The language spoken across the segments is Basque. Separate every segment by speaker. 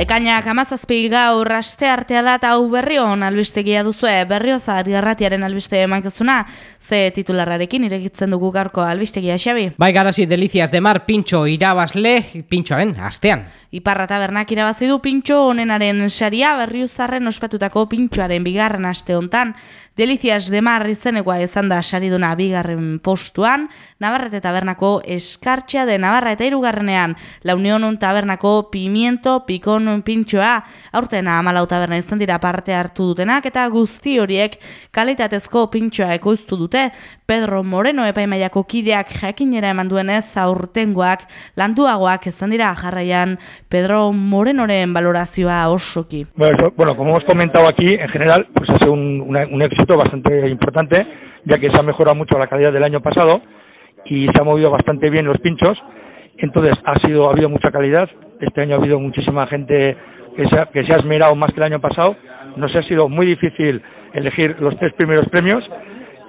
Speaker 1: Ekainak amazazpi gaur aste artea da hau berrion albistegia duzue berriozar garratiaren albiste emankizuna ze titularrarekin iregitzen dugu gaurko albistegia xabi.
Speaker 2: Bai garasi delizias de mar pintxo irabazle pintxoaren astean.
Speaker 1: Iparra tabernak irabazi du pintxo honenaren saria berriozarren ospatutako pintxoaren bigarren aste hontan Delicias de Mar izenekoa izan da sariduna bigarren postuan, Navarrete tabernako eskartxea de Navarra eta irugarrenean, La Unión tabernako pimiento pikon pintxoa, aurten amalau taberna izan dira parte hartu dutenak, eta guzti horiek kalitatezko pintxoa ekoiztu dute, Pedro Moreno epaimaiako kideak jakinera eman duenez aurtengoak landuagoak izan dira jarraian Pedro Morenoren valorazioa osoki.
Speaker 3: Bueno, bueno, como hemos comentado aquí, en general, pues ha sido un, una, un éxito bastante importante, ya que se ha mejorado mucho la calidad del año pasado y se ha movido bastante bien los pinchos. Entonces ha sido ha habido mucha calidad. Este año ha habido muchísima gente que se ha, que se ha esmerado más que el año pasado. Nos ha sido muy difícil elegir los tres primeros premios.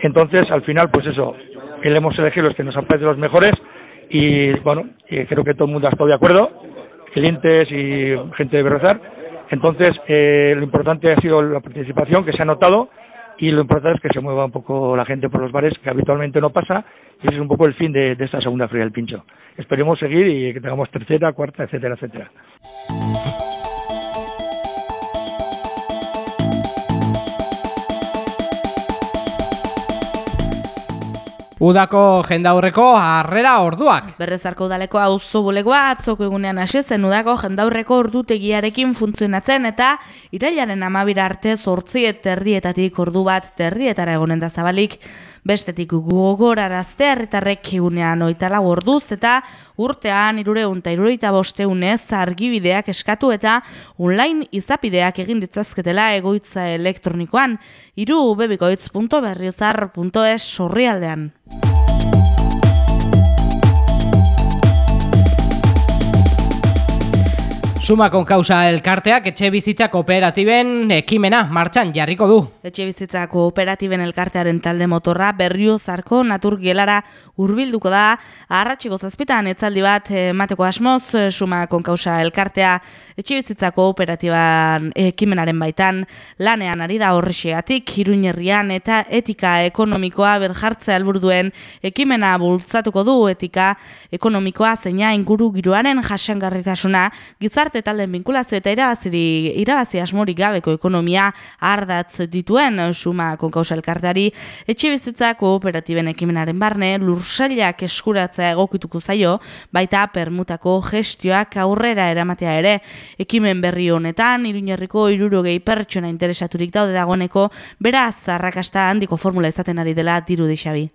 Speaker 3: Entonces, al final, pues eso, hemos elegido los que nos han parecido los mejores y, bueno, creo que todo el mundo ha estado de acuerdo, clientes y gente de Berrozar. Entonces, eh, lo importante ha sido la participación que se ha notado y lo importante es que se mueva un poco la gente por los bares, que habitualmente no pasa, y ese es un poco el fin de, de esta segunda feria del pincho. Esperemos seguir y que tengamos tercera, cuarta, etcétera, etcétera.
Speaker 2: Udako jendaurreko harrera orduak.
Speaker 1: Berrezarko udaleko auzo bulegoa atzoko egunean hasi zen udako jendaurreko ordutegiarekin funtzionatzen eta irailaren amabira arte zortzi terdietatik ordu bat terdietara egonen da zabalik bestetik gogorarazte herritarrek egunean oitala orduz eta urtean irureun eta irureita bosteunez argibideak eskatu eta online izapideak egin ditzazketela egoitza elektronikoan iru bebikoitz.berriozar.es sorrialdean.
Speaker 2: Suma kon kausa elkarteak etxe bizitza kooperatiben ekimena martxan jarriko du.
Speaker 1: Etxe bizitza kooperatiben elkartearen talde motorra berrio zarko natur gelara urbilduko da. Arratxiko zazpitan etzaldi bat emateko asmoz suma kon kausa elkartea etxe bizitza kooperatiban ekimenaren baitan lanean ari da horrexeatik iruñerrian eta etika ekonomikoa berjartzea alburduen ekimena bultzatuko du etika ekonomikoa zeina inguru giroaren jasangarritasuna gizarte gizarte talden binkulazio eta irabaziri, irabazi asmorik gabeko ekonomia ardatz dituen suma konkausa elkarteari, etxe bizitza kooperatiben ekimenaren barne, lursailak eskuratzea egokituko zaio, baita permutako gestioak aurrera eramatea ere, ekimen berri honetan, iruñerriko irurogei pertsona interesaturik daude dagoeneko, beraz, arrakasta handiko formula izaten ari dela diru dixabi.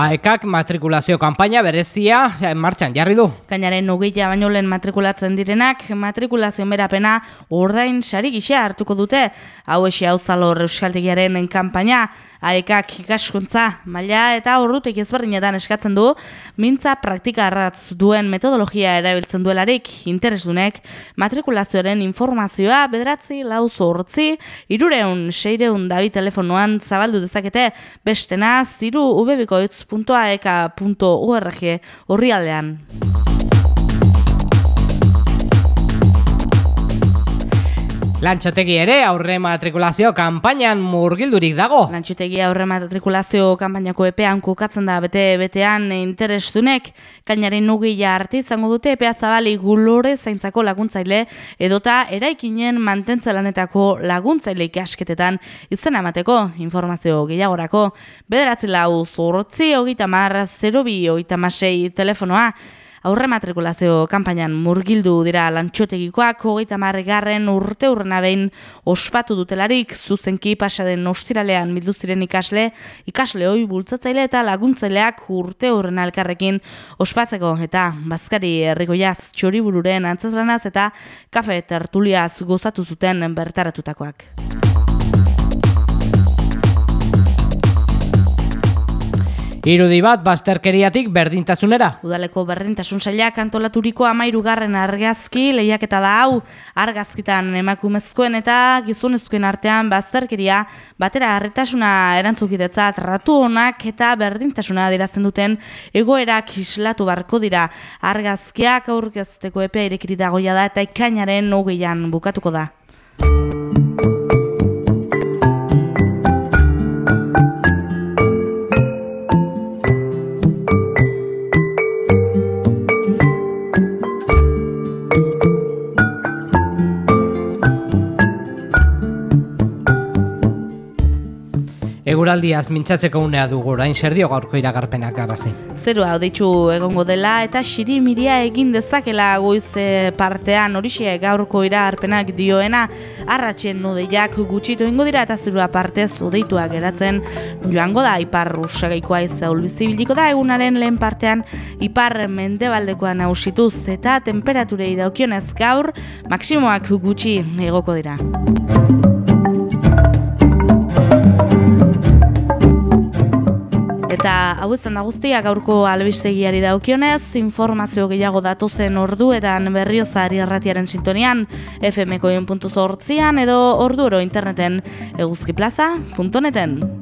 Speaker 2: Aekak matrikulazio kanpaina berezia eh, martxan jarri du.
Speaker 1: Kainaren ugeia baino lehen matrikulatzen direnak, matrikulazio merapena ordain sari gisa hartuko dute. Hau esi hau zalor euskaltegiaren kanpaina, Aekak ikaskuntza, maila eta horrutek ezberdinetan eskatzen du, mintza praktika arratz duen metodologia erabiltzen duelarik interesunek, matrikulazioaren informazioa bederatzi lau zortzi, irureun, seireun dabi telefonoan zabaldu dezakete, bestena ziru ubebikoitz www.aeka.org horri aldean.
Speaker 2: Lantxotegi ere aurre matrikulazio kanpainan murgildurik dago.
Speaker 1: Lantxotegi aurre matrikulazio kanpainako epean kokatzen da bete betean interestunek, kainaren nugila arte izango dute epea zabali gulore zaintzako laguntzaile edota eraikinen mantentze lanetako laguntzaile ikasketetan izan amateko informazio gehiagorako. Bederatzi lau zortzi hogeita mar 02 hogeita masei telefonoa aurre matrikulazio kanpainan murgildu dira lantxotegikoak hogeita marregarren urte urrena behin ospatu dutelarik zuzenki pasaden ostiralean bildu ziren ikasle, ikasle hoi bultzatzaile eta laguntzaileak urte urrena elkarrekin ospatzeko eta bazkari herrikoiaz txoribururen antzazlanaz eta kafe tertuliaz gozatu zuten bertaratutakoak.
Speaker 2: Irudi bat bazterkeriatik berdintasunera.
Speaker 1: Udaleko berdintasun sailak antolaturiko amairugarren argazki lehiaketa da hau argazkitan emakumezkoen eta gizonezkoen artean bazterkeria batera harritasuna erantzukidetza tratu honak eta berdintasuna dirazten duten egoerak islatu barko dira argazkiak aurkezteko epea irekiri dagoia da eta ikainaren hogeian bukatuko da.
Speaker 2: Eguraldiaz mintzatzeko unea dugu orain zer dio gaurko iragarpenak garazi.
Speaker 1: Zerua hauditxu egongo dela eta xiri miria egin dezakela goiz eh, partean horixe gaurko iragarpenak dioena arratxen nodeiak gutxitu ingo dira eta zerua partez odeituak geratzen joango da ipar rusagaikoa izaul bizibiliko da egunaren lehen partean ipar mendebaldekoa nausituz eta temperaturei daukionez gaur maksimoak gutxi egoko dira. Eta hau ez da guztia gaurko albistegiari daukionez, informazio gehiago datozen orduetan berriozari erratiaren sintonian, fmko edo ordu oro interneten eguzkiplaza.neten.